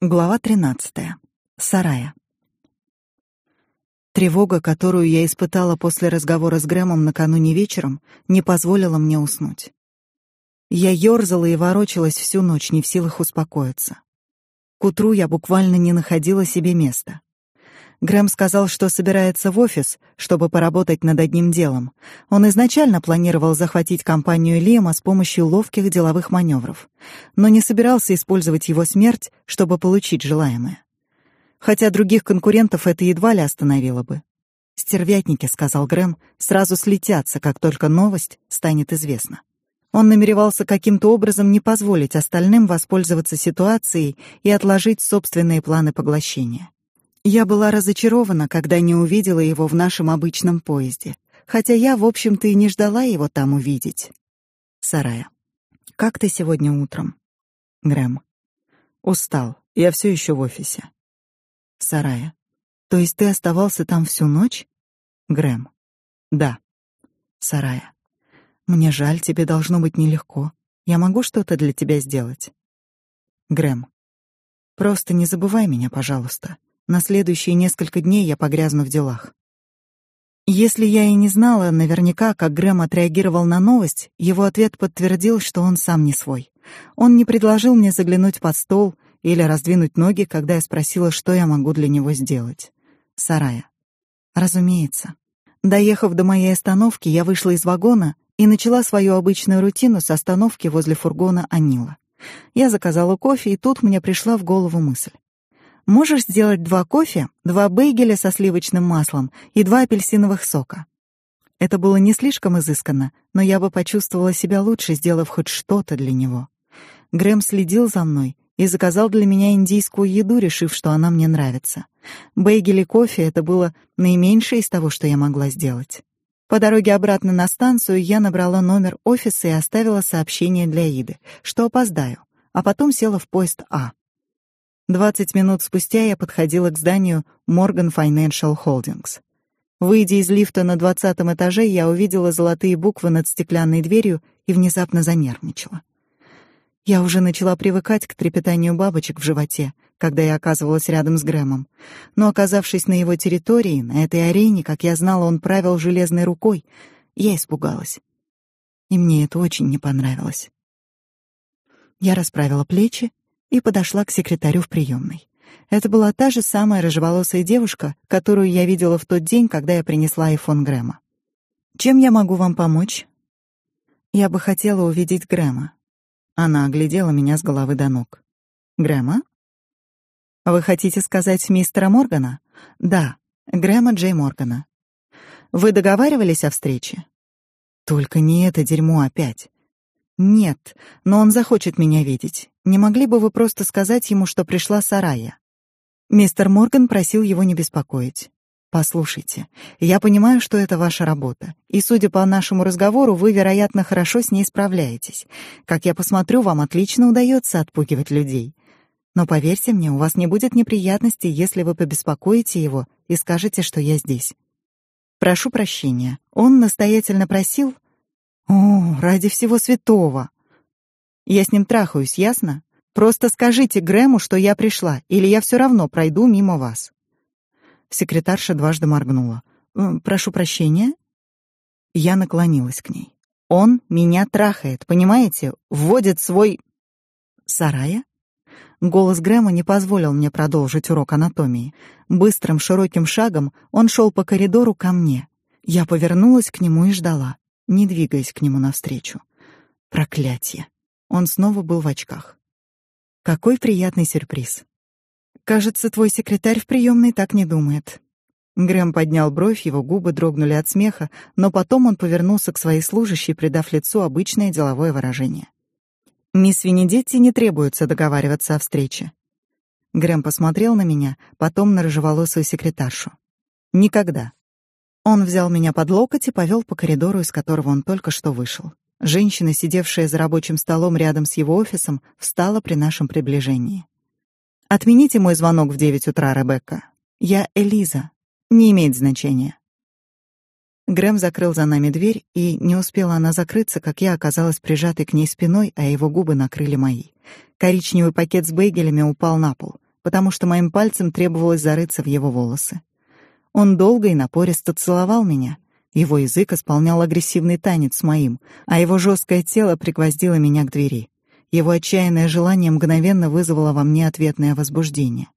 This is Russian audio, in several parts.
Глава 13. Сарая. Тревога, которую я испытала после разговора с Грэмом накануне вечером, не позволила мне уснуть. Я ёрзала и ворочалась всю ночь, не в силах успокоиться. К утру я буквально не находила себе места. Грэм сказал, что собирается в офис, чтобы поработать над одним делом. Он изначально планировал захватить компанию Лема с помощью ловких деловых маневров, но не собирался использовать его смерть, чтобы получить желаемое. Хотя других конкурентов это едва ли остановило бы. «Стервятники», — сказал Грэм, — «сразу слетятся, как только новость станет известна». Он намеревался каким-то образом не позволить остальным воспользоваться ситуацией и отложить собственные планы поглощения. Я была разочарована, когда не увидела его в нашем обычном поезде, хотя я, в общем-то, и не ждала его там увидеть. Сарая. Как ты сегодня утром? Грэм. Устал. Я все еще в офисе. Сарая. То есть ты оставался там всю ночь? Грэм. Да. Сарая. Мне жаль, тебе должно быть нелегко. Я могу что-то для тебя сделать. Грэм. Просто не забывай меня, пожалуйста. На следующие несколько дней я погрязну в делах. Если я и не знала наверняка, как Грэм отреагировал на новость, его ответ подтвердил, что он сам не свой. Он не предложил мне заглянуть под стол или раздвинуть ноги, когда я спросила, что я могу для него сделать. Сарая. Разумеется. Доехав до моей остановки, я вышла из вагона и начала свою обычную рутину с остановки возле фургона Анила. Я заказала кофе, и тут мне пришла в голову мысль. Можешь сделать два кофе, два бейгеля со сливочным маслом и два апельсиновых сока. Это было не слишком изысканно, но я бы почувствовала себя лучше, сделав хоть что-то для него. Грэм следил за мной и заказал для меня индийскую еду, решив, что она мне нравится. Бейгель и кофе — это было наименьшее из того, что я могла сделать. По дороге обратно на станцию я набрала номер офиса и оставила сообщение для Иды, что опоздаю, а потом села в поезд А. Двадцать минут спустя я подходила к зданию Morgan Financial Holdings. Выйдя из лифта на двадцатом этаже, я увидела золотые буквы над стеклянной дверью и внезапно занервничала. Я уже начала привыкать к трепетанию бабочек в животе, когда я оказывалась рядом с Грэмом. Но оказавшись на его территории, на этой арене, как я знала, он правил железной рукой, я испугалась. И мне это очень не понравилось. Я расправила плечи и подошла к секретарю в приемной. Это была та же самая рыжеволосая девушка, которую я видела в тот день, когда я принесла айфон Грэма. «Чем я могу вам помочь?» «Я бы хотела увидеть Грэма». Она оглядела меня с головы до ног. «Грэма?» «Вы хотите сказать мистера Моргана?» «Да, Грэма Джей Моргана». «Вы договаривались о встрече?» «Только не это дерьмо опять. Нет, но он захочет меня видеть. Не могли бы вы просто сказать ему, что пришла Сарая? Мистер Морган просил его не беспокоить. Послушайте, я понимаю, что это ваша работа, и судя по нашему разговору, вы, вероятно, хорошо с ней справляетесь. Как я посмотрю, вам отлично удается отпугивать людей. Но поверьте мне, у вас не будет неприятностей, если вы побеспокоите его и скажете, что я здесь. Прошу прощения. Он настоятельно просил, о, ради всего святого. Я с ним трахаюсь, ясно? Просто скажите Грэму, что я пришла, или я все равно пройду мимо вас. Секретарша дважды моргнула. Прошу прощения. Я наклонилась к ней. Он меня трахает, понимаете? Вводит свой сарая. Голос Грэма не позволил мне продолжить урок анатомии. Быстрым широким шагом он шел по коридору ко мне. Я повернулась к нему и ждала не двигаясь к нему навстречу. Проклятие. Он снова был в очках. Какой приятный сюрприз. Кажется, твой секретарь в приемной так не думает. Грэм поднял бровь, его губы дрогнули от смеха, но потом он повернулся к своей служащей, придав лицу обычное деловое выражение. Мисс Венедетти не требуется договариваться о встрече. Грэм посмотрел на меня, потом на рыжеволосую секретаршу. Никогда. Он взял меня под локоть и повел по коридору, из которого он только что вышел. Женщина, сидевшая за рабочим столом рядом с его офисом, встала при нашем приближении. «Отмените мой звонок в девять утра, Ребекка. Я Элиза. Не имеет значения». Грэм закрыл за нами дверь, и не успела она закрыться, как я оказалась прижатой к ней спиной, а его губы накрыли мои. Коричневый пакет с бейгелями упал на пол. потому что моим пальцем требовалось зарыться в его волосы. Он долго и напористо целовал меня. Его язык исполнял агрессивный танец с моим, а его жесткое тело пригвоздило меня к двери. Его отчаянное желание мгновенно вызвало во мне ответное возбуждение.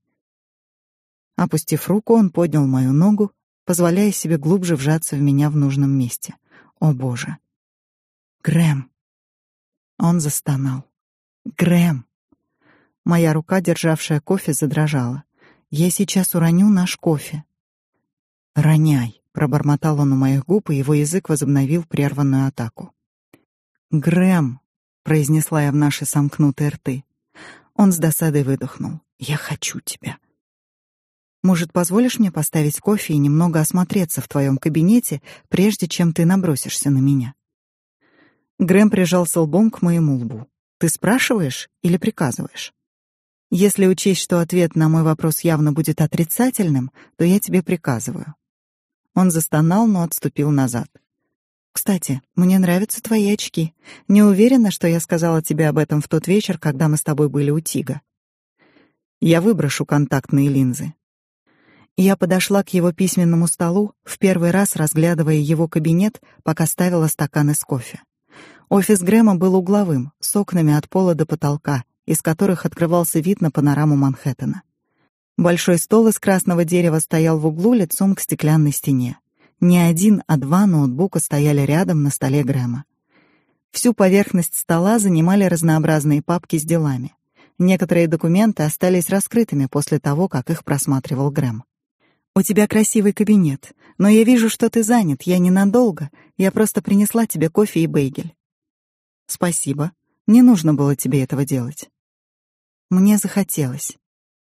Опустив руку, он поднял мою ногу, позволяя себе глубже вжаться в меня в нужном месте. О, боже. Грэм. Он застонал. Грэм. Моя рука, державшая кофе, задрожала. Я сейчас уроню наш кофе. Роняй, пробормотал он у моих губ, и его язык возобновил прерванную атаку. Грэм, произнесла я в наши сомкнутые рты. Он с досадой выдохнул. Я хочу тебя. Может, позволишь мне поставить кофе и немного осмотреться в твоем кабинете, прежде чем ты набросишься на меня? Грэм прижался лбом к моему лбу. Ты спрашиваешь или приказываешь? Если учесть, что ответ на мой вопрос явно будет отрицательным, то я тебе приказываю. Он застонал, но отступил назад. Кстати, мне нравятся твои очки. Не уверена, что я сказала тебе об этом в тот вечер, когда мы с тобой были у Тига. Я выброшу контактные линзы. Я подошла к его письменному столу, в первый раз разглядывая его кабинет, пока ставила стаканы с кофе. Офис Грэма был угловым, с окнами от пола до потолка, из которых открывался вид на панораму Манхэттена. Большой стол из красного дерева стоял в углу лицом к стеклянной стене. Не один, а два ноутбука стояли рядом на столе Грэма. Всю поверхность стола занимали разнообразные папки с делами. Некоторые документы остались раскрытыми после того, как их просматривал Грэм. «У тебя красивый кабинет, но я вижу, что ты занят. Я ненадолго. Я просто принесла тебе кофе и бейгель». «Спасибо. Не нужно было тебе этого делать». Мне захотелось.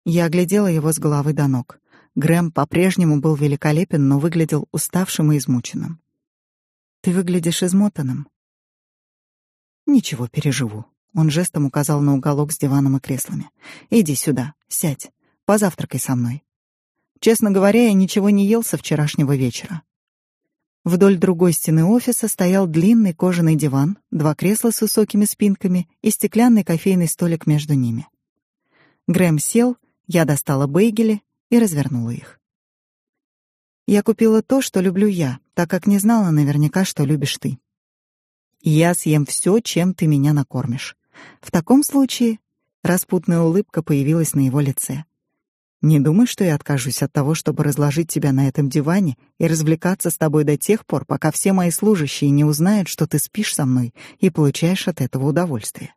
Я оглядела его с головы до ног. Грэм по-прежнему был великолепен, но выглядел уставшим и измученным. «Ты выглядишь измотанным». «Ничего, переживу». Он жестом указал на уголок с диваном и креслами. «Иди сюда, сядь, позавтракай со мной». Честно говоря, я ничего не ел со вчерашнего вечера. Вдоль другой стены офиса стоял длинный кожаный диван, два кресла с высокими спинками и стеклянный кофейный столик между ними. Грэм сел, я достала бейгели и развернула их. Я купила то, что люблю я, так как не знала наверняка, что любишь ты. Я съем все, чем ты меня накормишь. В таком случае распутная улыбка появилась на его лице. Не думай, что я откажусь от того, чтобы разложить тебя на этом диване и развлекаться с тобой до тех пор, пока все мои служащие не узнают, что ты спишь со мной и получаешь от этого удовольствие.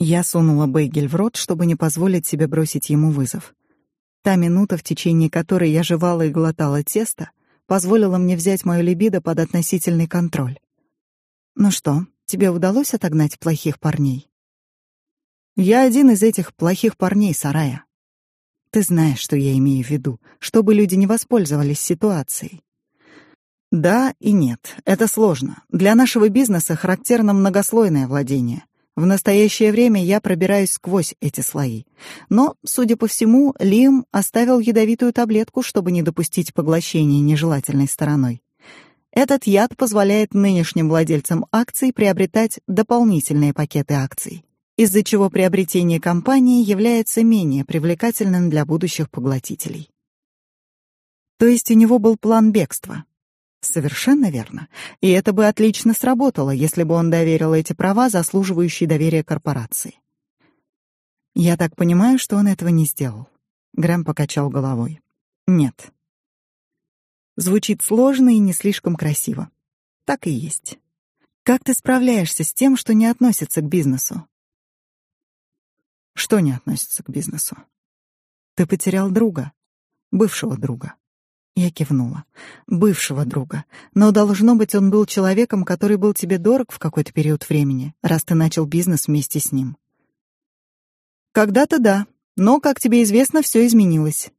Я сунула бейгель в рот, чтобы не позволить себе бросить ему вызов. Та минута, в течение которой я жевала и глотала тесто, позволила мне взять мою либидо под относительный контроль. Ну что, тебе удалось отогнать плохих парней? Я один из этих плохих парней, Сарая. Ты знаешь, что я имею в виду, чтобы люди не воспользовались ситуацией. Да и нет, это сложно. Для нашего бизнеса характерно многослойное владение. В настоящее время я пробираюсь сквозь эти слои. Но, судя по всему, Лим оставил ядовитую таблетку, чтобы не допустить поглощения нежелательной стороной. Этот яд позволяет нынешним владельцам акций приобретать дополнительные пакеты акций, из-за чего приобретение компании является менее привлекательным для будущих поглотителей. То есть у него был план бегства, Совершенно верно. И это бы отлично сработало, если бы он доверил эти права, заслуживающие доверия корпорации. Я так понимаю, что он этого не сделал. Грэм покачал головой. Нет. Звучит сложно и не слишком красиво. Так и есть. Как ты справляешься с тем, что не относится к бизнесу? Что не относится к бизнесу? Ты потерял друга, бывшего друга. Я кивнула. Бывшего друга. Но должно быть, он был человеком, который был тебе дорог в какой-то период времени, раз ты начал бизнес вместе с ним. Когда-то да, но, как тебе известно, все изменилось.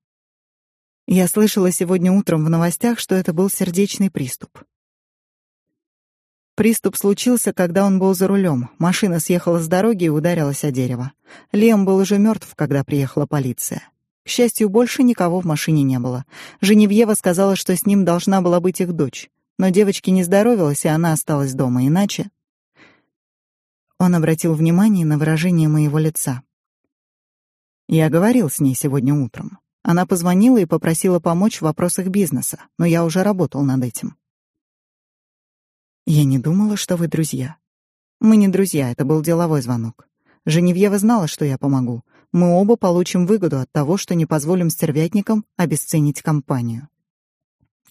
Я слышала сегодня утром в новостях, что это был сердечный приступ. Приступ случился, когда он был за рулем. Машина съехала с дороги и ударилась о дерево. Лем был уже мертв, когда приехала полиция. К счастью, больше никого в машине не было. Женевьева сказала, что с ним должна была быть их дочь. Но девочке не здоровилась, и она осталась дома, иначе... Он обратил внимание на выражение моего лица. Я говорил с ней сегодня утром. Она позвонила и попросила помочь в вопросах бизнеса, но я уже работал над этим. Я не думала, что вы друзья. Мы не друзья, это был деловой звонок. Женевьева знала, что я помогу. Мы оба получим выгоду от того, что не позволим стервятникам обесценить компанию.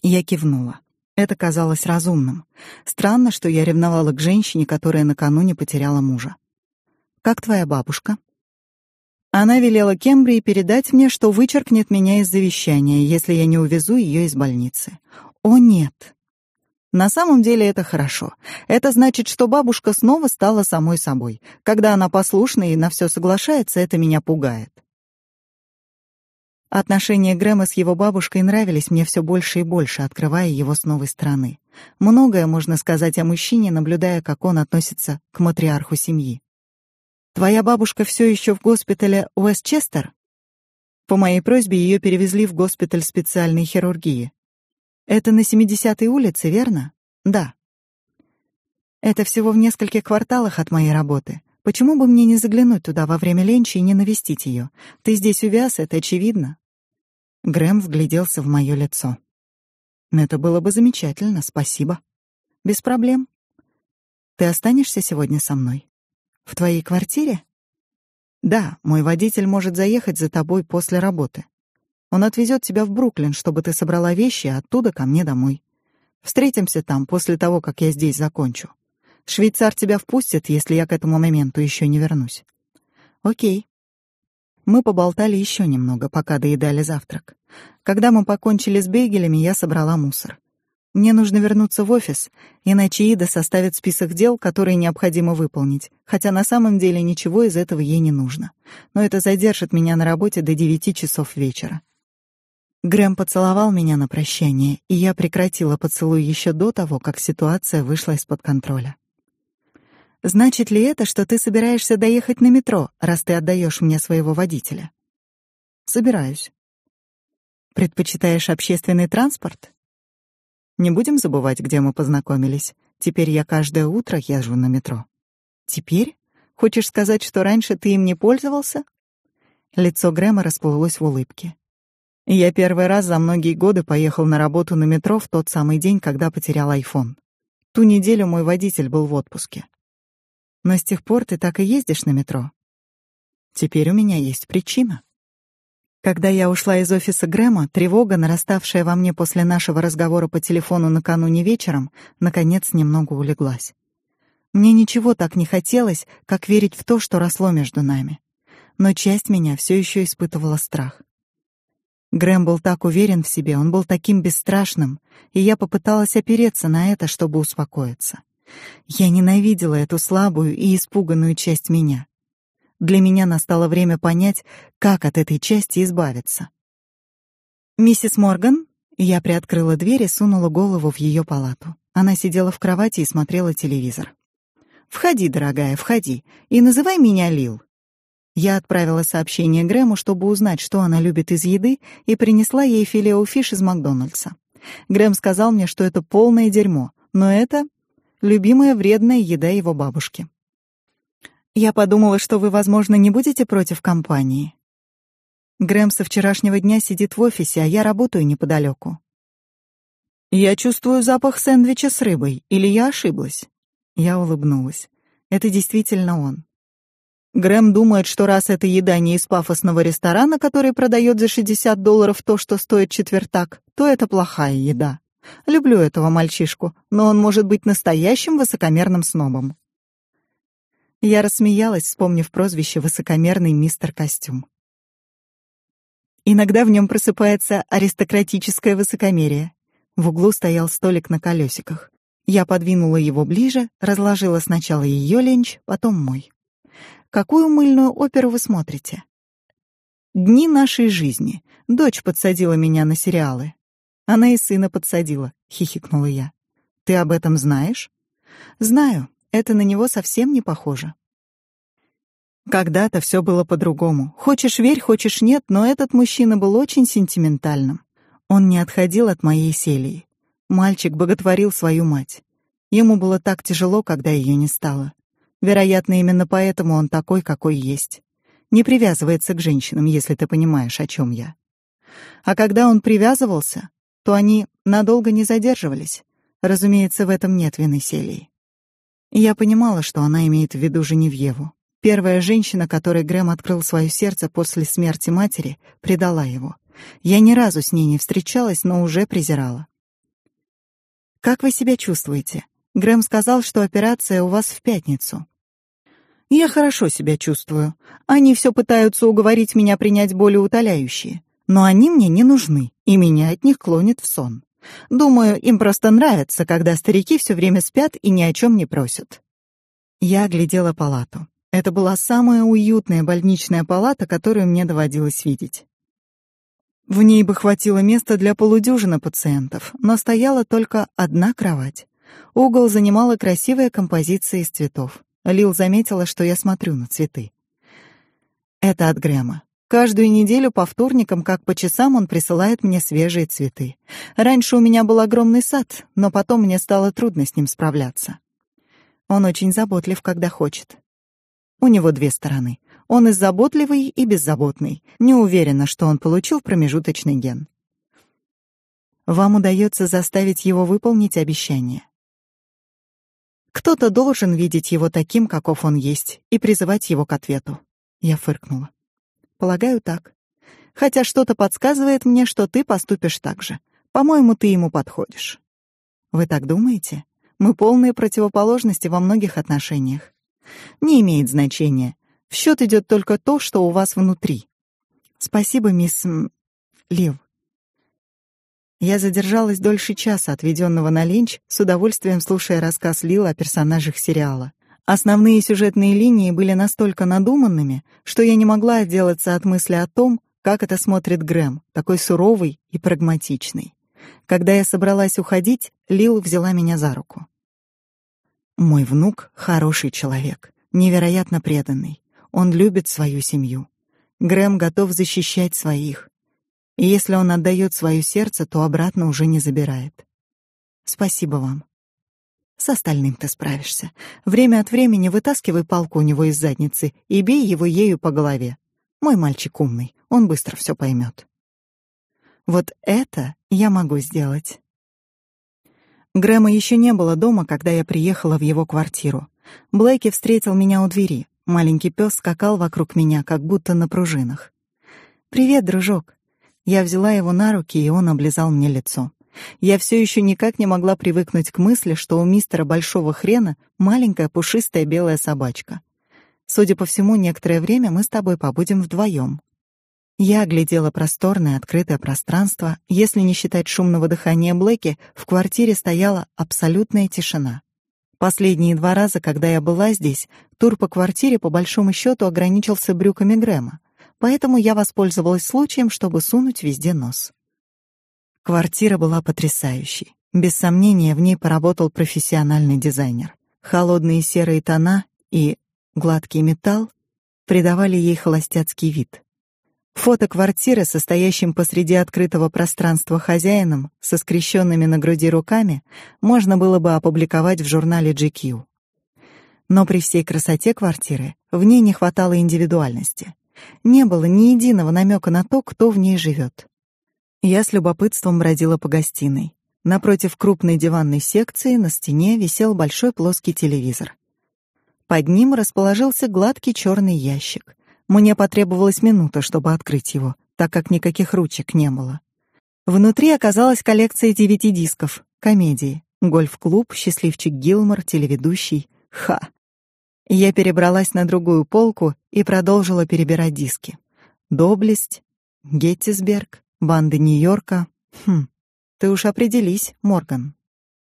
Я кивнула. Это казалось разумным. Странно, что я ревновала к женщине, которая накануне потеряла мужа. «Как твоя бабушка?» Она велела Кембрии передать мне, что вычеркнет меня из завещания, если я не увезу ее из больницы. О, нет. На самом деле это хорошо. Это значит, что бабушка снова стала самой собой. Когда она послушна и на все соглашается, это меня пугает. Отношения Грэма с его бабушкой нравились мне все больше и больше, открывая его с новой стороны. Многое можно сказать о мужчине, наблюдая, как он относится к матриарху семьи. Твоя бабушка все еще в госпитале Уэстчестер? По моей просьбе ее перевезли в госпиталь специальной хирургии. Это на 70-й улице, верно? Да. Это всего в нескольких кварталах от моей работы. Почему бы мне не заглянуть туда во время ленча и не навестить ее? Ты здесь увяз, это очевидно. Грэм вгляделся в мое лицо. Это было бы замечательно, спасибо. Без проблем. Ты останешься сегодня со мной? В твоей квартире? Да, мой водитель может заехать за тобой после работы. Он отвезет тебя в Бруклин, чтобы ты собрала вещи, а оттуда ко мне домой. Встретимся там после того, как я здесь закончу. Швейцар тебя впустит, если я к этому моменту еще не вернусь. Окей. Мы поболтали еще немного, пока доедали завтрак. Когда мы покончили с бейгелями, я собрала мусор. Мне нужно вернуться в офис, иначе Ида составит список дел, которые необходимо выполнить, хотя на самом деле ничего из этого ей не нужно. Но это задержит меня на работе до девяти часов вечера. Грэм поцеловал меня на прощание, и я прекратила поцелуй еще до того, как ситуация вышла из-под контроля. Значит ли это, что ты собираешься доехать на метро, раз ты отдаешь мне своего водителя? Собираюсь. Предпочитаешь общественный транспорт? Не будем забывать, где мы познакомились. Теперь я каждое утро езжу на метро. Теперь? Хочешь сказать, что раньше ты им не пользовался? Лицо Грэма расплылось в улыбке. Я первый раз за многие годы поехал на работу на метро в тот самый день, когда потерял айфон. Ту неделю мой водитель был в отпуске. Но с тех пор ты так и ездишь на метро. Теперь у меня есть причина. Когда я ушла из офиса Грэма, тревога, нараставшая во мне после нашего разговора по телефону накануне вечером, наконец немного улеглась. Мне ничего так не хотелось, как верить в то, что росло между нами. Но часть меня все еще испытывала страх. Грэм был так уверен в себе, он был таким бесстрашным, и я попыталась опереться на это, чтобы успокоиться. Я ненавидела эту слабую и испуганную часть меня. Для меня настало время понять, как от этой части избавиться. «Миссис Морган?» Я приоткрыла дверь и сунула голову в ее палату. Она сидела в кровати и смотрела телевизор. «Входи, дорогая, входи, и называй меня Лил». Я отправила сообщение Грэму, чтобы узнать, что она любит из еды, и принесла ей филео-фиш из Макдональдса. Грэм сказал мне, что это полное дерьмо, но это любимая вредная еда его бабушки. Я подумала, что вы, возможно, не будете против компании. Грэм со вчерашнего дня сидит в офисе, а я работаю неподалеку. Я чувствую запах сэндвича с рыбой, или я ошиблась? Я улыбнулась. Это действительно он. Грэм думает, что раз эта еда не из пафосного ресторана, который продает за 60 долларов то, что стоит четвертак, то это плохая еда. Люблю этого мальчишку, но он может быть настоящим высокомерным снобом. Я рассмеялась, вспомнив прозвище «высокомерный мистер Костюм». Иногда в нем просыпается аристократическое высокомерие. В углу стоял столик на колесиках. Я подвинула его ближе, разложила сначала ее ленч, потом мой. «Какую мыльную оперу вы смотрите?» «Дни нашей жизни». Дочь подсадила меня на сериалы. Она и сына подсадила, хихикнула я. Ты об этом знаешь? Знаю. Это на него совсем не похоже. Когда-то все было по-другому. Хочешь верь, хочешь нет, но этот мужчина был очень сентиментальным. Он не отходил от моей Селии. Мальчик боготворил свою мать. Ему было так тяжело, когда ее не стало. Вероятно, именно поэтому он такой, какой есть. не привязывается к женщинам, если ты понимаешь, о чем я. А когда он привязывался, то они надолго не задерживались. Разумеется, в этом нет вины Селии. Я понимала, что она имеет в виду Женевьеву. Первая женщина, которой Грэм открыл свое сердце после смерти матери, предала его. Я ни разу с ней не встречалась, но уже презирала. «Как вы себя чувствуете?» Грэм сказал, что операция у вас в пятницу. Я хорошо себя чувствую. Они все пытаются уговорить меня принять болеутоляющие, но они мне не нужны, и меня от них клонит в сон. Думаю, им просто нравится, когда старики все время спят и ни о чем не просят. Я оглядела палату. Это была самая уютная больничная палата, которую мне доводилось видеть. В ней бы хватило места для полудюжины пациентов, но стояла только одна кровать. Угол занимала красивая композиция из цветов. Лил заметила, что я смотрю на цветы. Это от Грэма. Каждую неделю по вторникам, как по часам, он присылает мне свежие цветы. Раньше у меня был огромный сад, но потом мне стало трудно с ним справляться. Он очень заботлив, когда хочет. У него две стороны. Он и заботливый, и беззаботный. Не уверена, что он получил промежуточный ген. Вам удается заставить его выполнить обещание. Кто-то должен видеть его таким, каков он есть, и призывать его к ответу. Я фыркнула. Полагаю, так. Хотя что-то подсказывает мне, что ты поступишь так же. По-моему, ты ему подходишь. Вы так думаете? Мы полные противоположности во многих отношениях. Не имеет значения. В счет идет только то, что у вас внутри. Спасибо, мисс Лив. Я задержалась дольше часа, отведенного на ленч, с удовольствием слушая рассказ Лила о персонажах сериала. Основные сюжетные линии были настолько надуманными, что я не могла отделаться от мысли о том, как это смотрит Грэм, такой суровый и прагматичный. Когда я собралась уходить, Лил взяла меня за руку. Мой внук хороший человек, невероятно преданный. Он любит свою семью. Грэм готов защищать своих. И если он отдает свое сердце, то обратно уже не забирает. Спасибо вам. С остальным ты справишься. Время от времени вытаскивай палку у него из задницы и бей его ею по голове. Мой мальчик умный, он быстро все поймет. Вот это я могу сделать. Грэма еще не было дома, когда я приехала в его квартиру. Блэки встретил меня у двери. Маленький пес скакал вокруг меня, как будто на пружинах. «Привет, дружок. Я взяла его на руки, и он облизал мне лицо. Я все еще никак не могла привыкнуть к мысли, что у мистера Большого Хрена маленькая пушистая белая собачка. Судя по всему, некоторое время мы с тобой побудем вдвоем. Я оглядела просторное открытое пространство. Если не считать шумного дыхания Блэки, в квартире стояла абсолютная тишина. Последние два раза, когда я была здесь, тур по квартире по большому счету ограничился брюками Грэма поэтому я воспользовалась случаем, чтобы сунуть везде нос. Квартира была потрясающей. Без сомнения, в ней поработал профессиональный дизайнер. Холодные серые тона и гладкий металл придавали ей холостяцкий вид. Фото квартиры, состоящим посреди открытого пространства хозяином, со скрещенными на груди руками, можно было бы опубликовать в журнале GQ. Но при всей красоте квартиры в ней не хватало индивидуальности. Не было ни единого намека на то, кто в ней живет. Я с любопытством бродила по гостиной. Напротив крупной диванной секции на стене висел большой плоский телевизор. Под ним расположился гладкий черный ящик. Мне потребовалась минута, чтобы открыть его, так как никаких ручек не было. Внутри оказалась коллекция DVD-дисков, комедии, гольф-клуб, счастливчик Гилмор, телеведущий. Ха! Я перебралась на другую полку и продолжила перебирать диски. Доблесть, Геттисберг, банды Нью-Йорка. Хм, ты уж определись, Морган.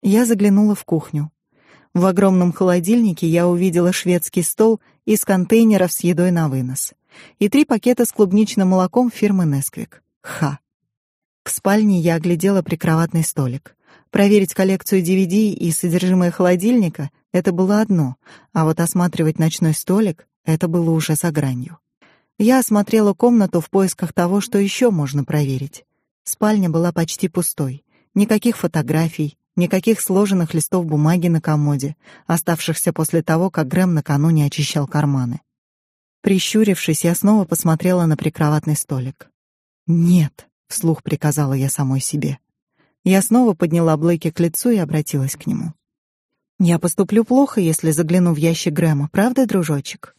Я заглянула в кухню. В огромном холодильнике я увидела шведский стол из контейнеров с едой на вынос и три пакета с клубничным молоком фирмы Несквик. Ха. В спальне я оглядела прикроватный столик. Проверить коллекцию DVD и содержимое холодильника это было одно, а вот осматривать ночной столик это было уже за гранью. Я осмотрела комнату в поисках того, что еще можно проверить. Спальня была почти пустой. Никаких фотографий, никаких сложенных листов бумаги на комоде, оставшихся после того, как Грэм накануне очищал карманы. Прищурившись, я снова посмотрела на прикроватный столик. «Нет», — вслух приказала я самой себе. Я снова подняла Блейки к лицу и обратилась к нему. «Я поступлю плохо, если загляну в ящик Грэма, правда, дружочек?»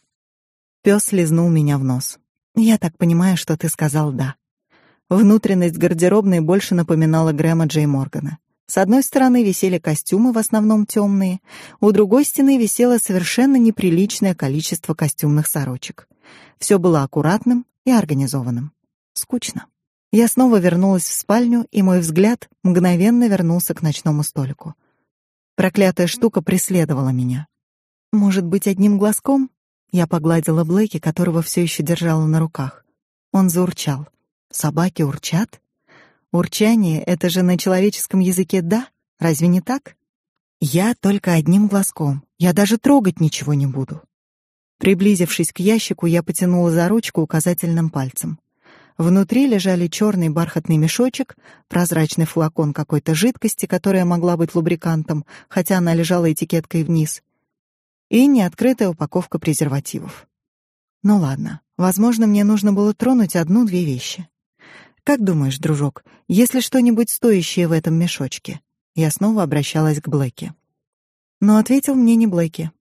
Пёс слезнул меня в нос. «Я так понимаю, что ты сказал «да». Внутренность гардеробной больше напоминала Грэма Джей Моргана. С одной стороны висели костюмы, в основном темные, у другой стены висело совершенно неприличное количество костюмных сорочек. Все было аккуратным и организованным. Скучно. Я снова вернулась в спальню, и мой взгляд мгновенно вернулся к ночному столику. Проклятая штука преследовала меня. Может быть, одним глазком? Я погладила Блэки, которого все еще держала на руках. Он заурчал. Собаки урчат? Урчание — это же на человеческом языке «да», разве не так? Я только одним глазком, я даже трогать ничего не буду. Приблизившись к ящику, я потянула за ручку указательным пальцем. Внутри лежали черный бархатный мешочек, прозрачный флакон какой-то жидкости, которая могла быть лубрикантом, хотя она лежала этикеткой вниз, и неоткрытая упаковка презервативов. Ну ладно, возможно, мне нужно было тронуть одну-две вещи. Как думаешь, дружок, есть ли что-нибудь стоящее в этом мешочке? Я снова обращалась к Блэки. Но ответил мне не Блэки.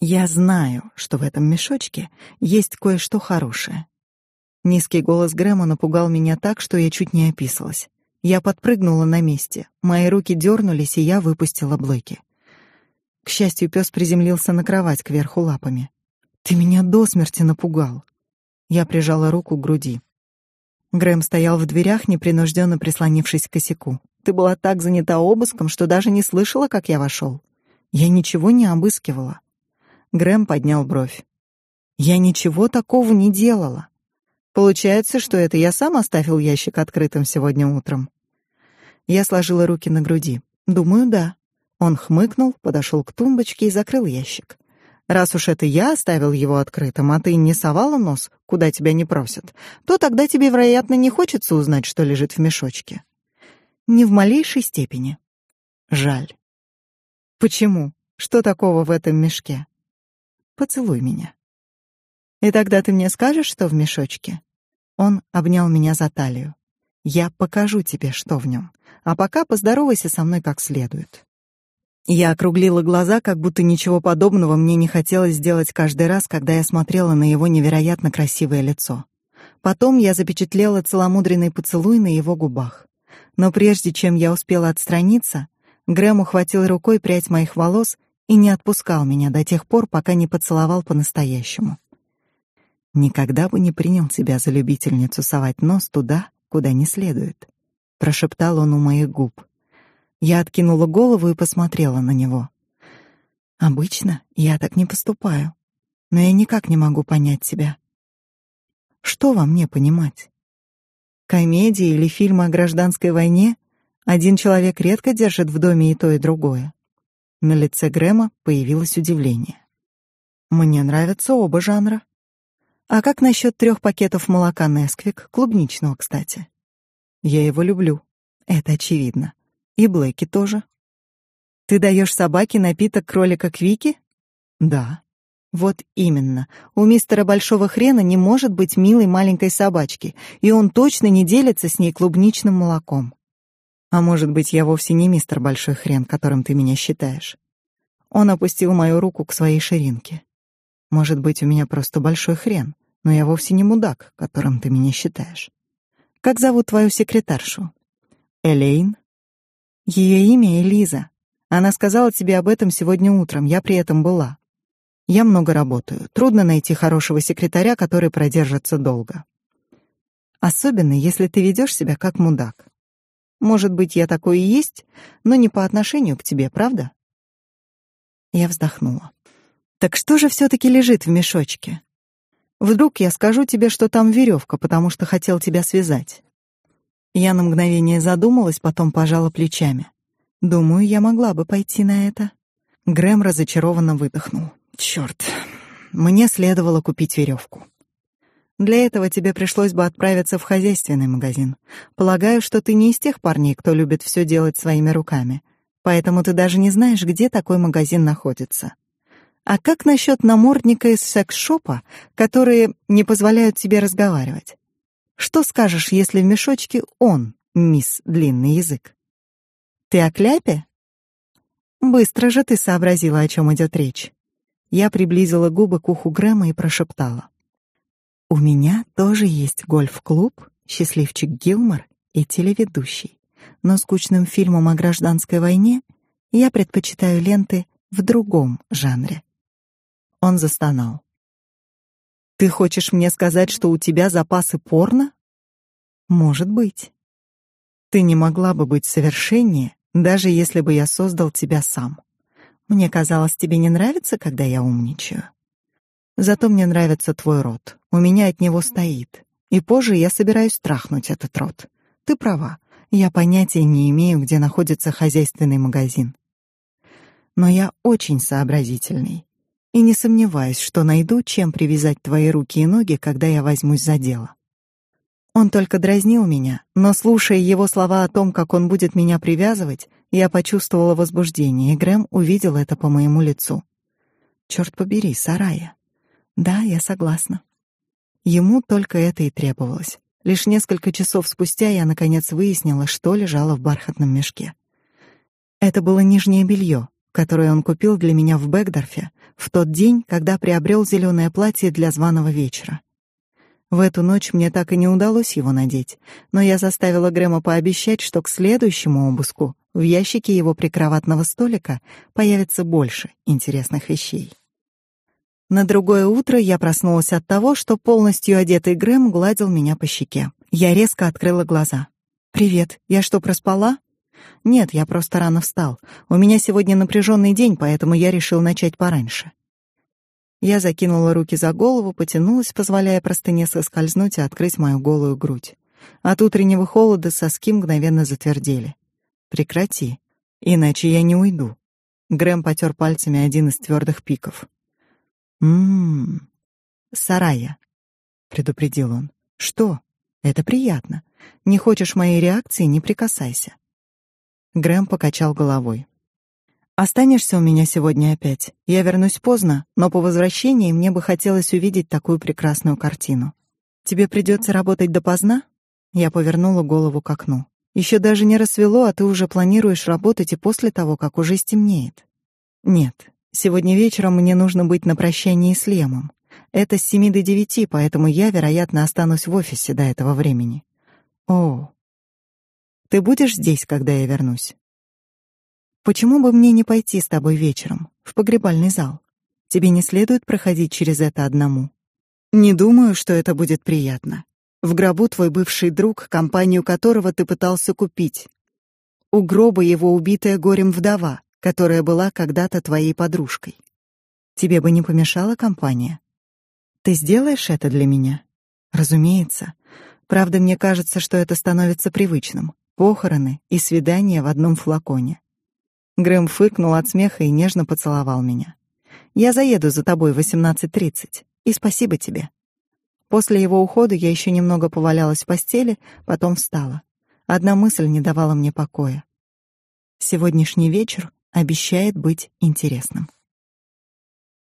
Я знаю, что в этом мешочке есть кое-что хорошее. Низкий голос Грэма напугал меня так, что я чуть не описалась. Я подпрыгнула на месте. Мои руки дернулись, и я выпустила Блэки. К счастью, пес приземлился на кровать кверху лапами. Ты меня до смерти напугал. Я прижала руку к груди. Грэм стоял в дверях, непринужденно прислонившись к косяку. Ты была так занята обыском, что даже не слышала, как я вошел. Я ничего не обыскивала. Грэм поднял бровь. Я ничего такого не делала. Получается, что это я сам оставил ящик открытым сегодня утром. Я сложила руки на груди. Думаю, да. Он хмыкнул, подошел к тумбочке и закрыл ящик. Раз уж это я оставил его открытым, а ты не совала нос, куда тебя не просят, то тогда тебе, вероятно, не хочется узнать, что лежит в мешочке. Ни в малейшей степени. Жаль. Почему? Что такого в этом мешке? Поцелуй меня. И тогда ты мне скажешь, что в мешочке? Он обнял меня за талию. Я покажу тебе, что в нем. А пока поздоровайся со мной как следует. Я округлила глаза, как будто ничего подобного мне не хотелось сделать каждый раз, когда я смотрела на его невероятно красивое лицо. Потом я запечатлела целомудренный поцелуй на его губах. Но прежде чем я успела отстраниться, Грэм ухватил рукой прядь моих волос и не отпускал меня до тех пор, пока не поцеловал по-настоящему. Никогда бы не принял тебя за любительницу совать нос туда, куда не следует, прошептал он у моих губ. Я откинула голову и посмотрела на него. Обычно я так не поступаю, но я никак не могу понять тебя. Что во мне понимать? Комедии или фильмы о гражданской войне один человек редко держит в доме и то, и другое. На лице Грэма появилось удивление. Мне нравятся оба жанра. А как насчет трех пакетов молока Несквик, клубничного, кстати? Я его люблю. Это очевидно. И Блэки тоже. Ты даешь собаке напиток кролика Квики? Да. Вот именно. У мистера Большого Хрена не может быть милой маленькой собачки, и он точно не делится с ней клубничным молоком. А может быть, я вовсе не мистер Большой Хрен, которым ты меня считаешь. Он опустил мою руку к своей ширинке. Может быть, у меня просто большой хрен, но я вовсе не мудак, которым ты меня считаешь. Как зовут твою секретаршу? Элейн? Ее имя Элиза. Она сказала тебе об этом сегодня утром, я при этом была. Я много работаю. Трудно найти хорошего секретаря, который продержится долго. Особенно, если ты ведешь себя как мудак. Может быть, я такой и есть, но не по отношению к тебе, правда? Я вздохнула. Так что же все таки лежит в мешочке? Вдруг я скажу тебе, что там веревка, потому что хотел тебя связать. Я на мгновение задумалась, потом пожала плечами. Думаю, я могла бы пойти на это. Грэм разочарованно выдохнул. Черт, мне следовало купить веревку. Для этого тебе пришлось бы отправиться в хозяйственный магазин. Полагаю, что ты не из тех парней, кто любит все делать своими руками. Поэтому ты даже не знаешь, где такой магазин находится. А как насчет намордника из секс-шопа, которые не позволяют тебе разговаривать? Что скажешь, если в мешочке он, мисс Длинный Язык? Ты о кляпе? Быстро же ты сообразила, о чем идет речь. Я приблизила губы к уху Грэма и прошептала. У меня тоже есть гольф-клуб, счастливчик Гилмор и телеведущий. Но скучным фильмом о гражданской войне я предпочитаю ленты в другом жанре. Он застонал. Ты хочешь мне сказать, что у тебя запасы порно? Может быть. Ты не могла бы быть совершеннее, даже если бы я создал тебя сам. Мне казалось, тебе не нравится, когда я умничаю. Зато мне нравится твой рот. У меня от него стоит. И позже я собираюсь трахнуть этот рот. Ты права. Я понятия не имею, где находится хозяйственный магазин. Но я очень сообразительный. И не сомневаюсь, что найду, чем привязать твои руки и ноги, когда я возьмусь за дело. Он только дразнил меня, но слушая его слова о том, как он будет меня привязывать, я почувствовала возбуждение, и Грэм увидел это по моему лицу. Черт побери, Сарая. Да, я согласна. Ему только это и требовалось. Лишь несколько часов спустя я наконец выяснила, что лежало в бархатном мешке. Это было нижнее белье, которое он купил для меня в Бэгдорфе в тот день, когда приобрел зеленое платье для званого вечера. В эту ночь мне так и не удалось его надеть, но я заставила Грэма пообещать, что к следующему обыску в ящике его прикроватного столика появится больше интересных вещей. На другое утро я проснулась от того, что полностью одетый Грэм гладил меня по щеке. Я резко открыла глаза. «Привет, я что, проспала?» «Нет, я просто рано встал. У меня сегодня напряженный день, поэтому я решил начать пораньше». Я закинула руки за голову, потянулась, позволяя простыне соскользнуть и открыть мою голую грудь. От утреннего холода соски мгновенно затвердели. Прекрати, иначе я не уйду. Грэм потер пальцами один из твердых пиков. Мм. Сарая, предупредил он. Что? Это приятно. Не хочешь моей реакции, не прикасайся. Грэм покачал головой. Останешься у меня сегодня опять. Я вернусь поздно, но по возвращении мне бы хотелось увидеть такую прекрасную картину. Тебе придется работать допоздна? Я повернула голову к окну. Еще даже не рассвело, а ты уже планируешь работать и после того, как уже стемнеет. Нет. Сегодня вечером мне нужно быть на прощании с Лемом. Это с семи до девяти, поэтому я, вероятно, останусь в офисе до этого времени. О. Ты будешь здесь, когда я вернусь? Почему бы мне не пойти с тобой вечером в погребальный зал? Тебе не следует проходить через это одному. Не думаю, что это будет приятно. В гробу твой бывший друг, компанию которого ты пытался купить. У гроба его убитая горем вдова, которая была когда-то твоей подружкой. Тебе бы не помешала компания? Ты сделаешь это для меня? Разумеется. Правда, мне кажется, что это становится привычным. Похороны и свидания в одном флаконе. Грэм фыркнул от смеха и нежно поцеловал меня. Я заеду за тобой в 18:30. И спасибо тебе. После его ухода я еще немного повалялась в постели, потом встала. Одна мысль не давала мне покоя. Сегодняшний вечер обещает быть интересным.